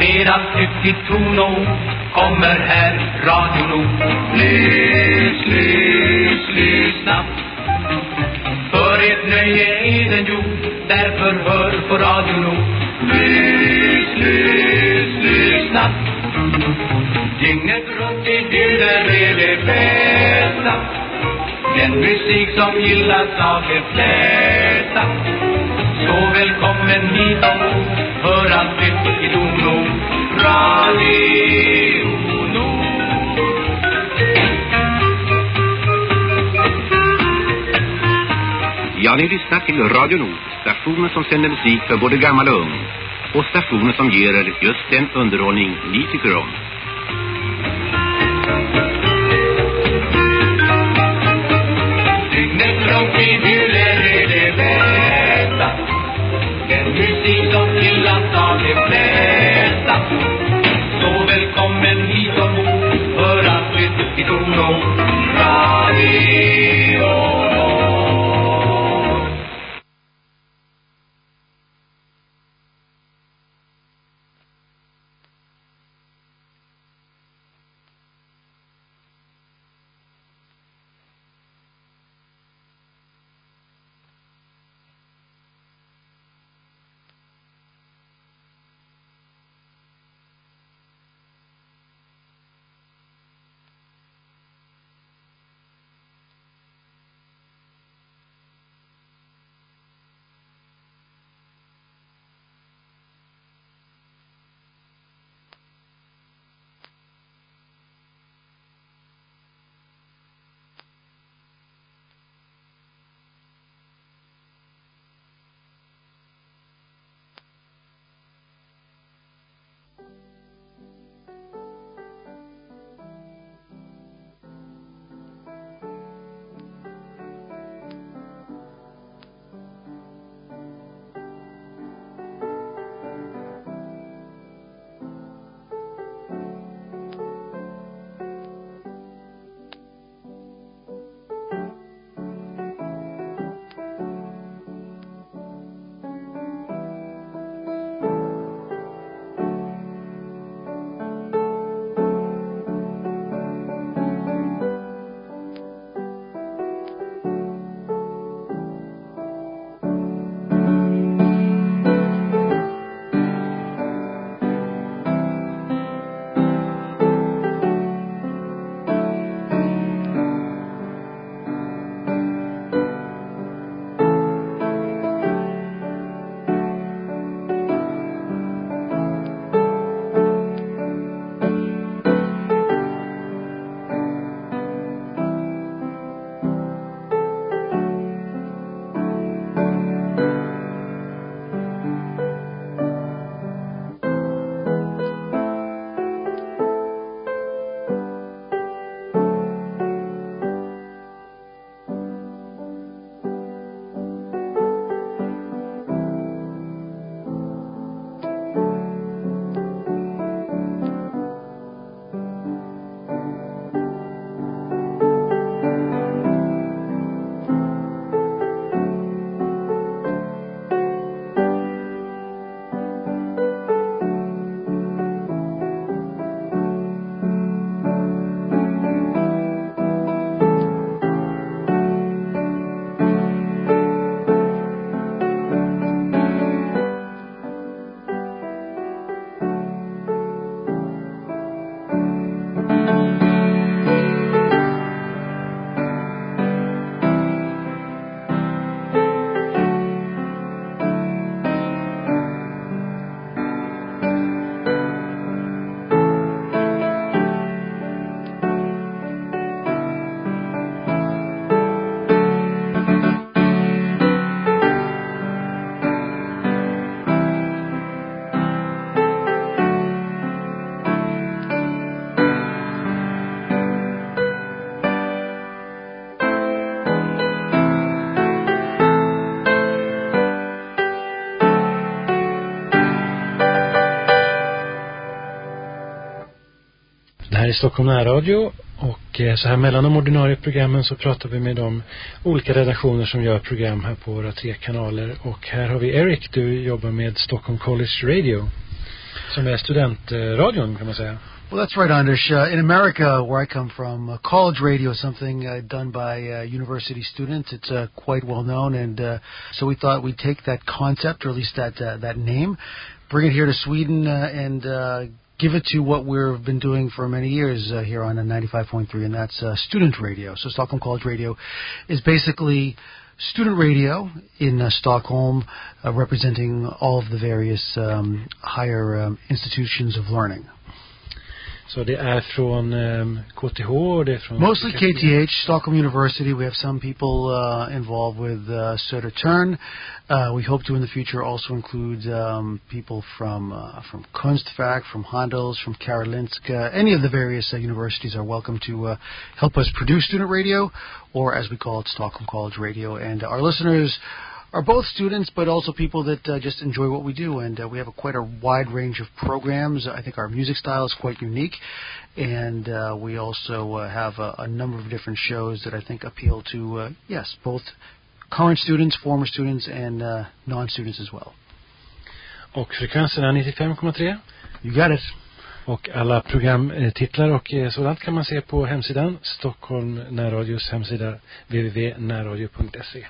Medan ut i trono kommer här Radio Nord. Lys, lys, lyssna. För ert nöje är den gjord, därför hör på Radio Nord. Lys, lys, lyssna. Dygnet runt i hylor är det bästa. Den musik som gillas av de flesta. Så välkommen hit ombord, hör allt nytt i Dono, Radio Nord. Ja, ni lyssnar till Radio Nord, stationen som sänder musik för både gammal och ung. Och stationen som ger er just den underhållning ni tycker om. Det här är Stockholm närradio och eh, så här mellan de ordinarie programmen så pratar vi med de olika redaktioner som gör program här på våra tre kanaler. Och här har vi Eric, du jobbar med Stockholm College Radio. Som är studentradion kan man säga. Well, that's right, Anders. Uh, in America, where I come from, uh, college radio is something uh, done by uh, university students. It's uh, quite well known, and uh, so we thought we'd take that concept, or at least that uh, that name, bring it here to Sweden, uh, and uh, give it to what we've been doing for many years uh, here on uh, 95.3, and that's uh, student radio. So Stockholm College Radio is basically student radio in uh, Stockholm, uh, representing all of the various um, higher um, institutions of learning. Så det är från um, KTH och det är från... Mostly KTH, Stockholm University. We have some people uh, involved with uh, Södertörn. Uh, we hope to in the future also include um, people from uh, from Kunstfack, from Handels, from Karolinska. Any of the various uh, universities are welcome to uh, help us produce student radio, or as we call it, Stockholm College Radio. And our listeners are both students, but also people that uh, just enjoy what we do. And uh, we have a, quite a wide range of programs. I think our music style is quite unique, and uh, we also uh, have a, a number of different shows that I think appeal to uh, yes, both current students, former students, and uh, non-students as well. Och frekvensen är 95,3. You got it. Och alla programtitlar och eh, sådant kan man se på hemsidan Stockholm närradios hemsida www.närradio.se.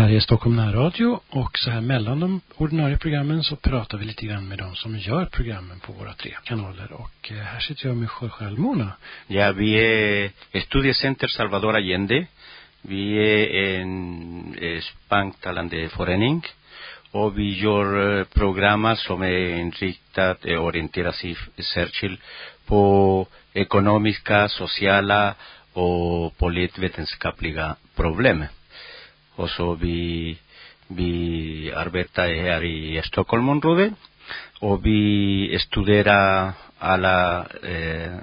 Här är Stockholm närradio och så här mellan de ordinarie programmen så pratar vi lite grann med de som gör programmen på våra tre kanaler. Och eh, här sitter jag med Jorge Almona. Ja, vi är Studiecenter Salvador Allende. Vi är en eh, spanktalande förening och vi gör eh, program som är inriktat, och orienterat sig särskilt på ekonomiska, sociala och politvetenskapliga problem. Och så vi, vi arbetar här i Stockholmområdet och vi studerar alla eh,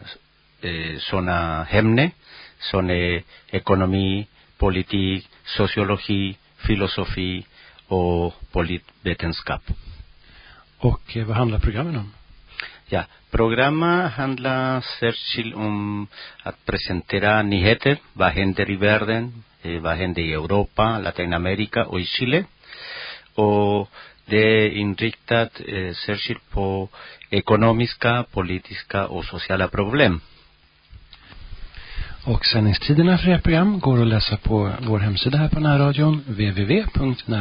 eh, sådana ämnen som är ekonomi, politik, sociologi, filosofi och politvetenskap. Och eh, vad handlar programmen om? Ja, programmet handlar särskilt om um, att presentera nyheter, vad händer i världen, eh, vad händer i Europa, Latinamerika och i Chile. Och det är inriktat eh, särskilt på ekonomiska, politiska och sociala problem. Och sändningstiderna för ert program går att läsa på vår hemsida här på närradion www.närradion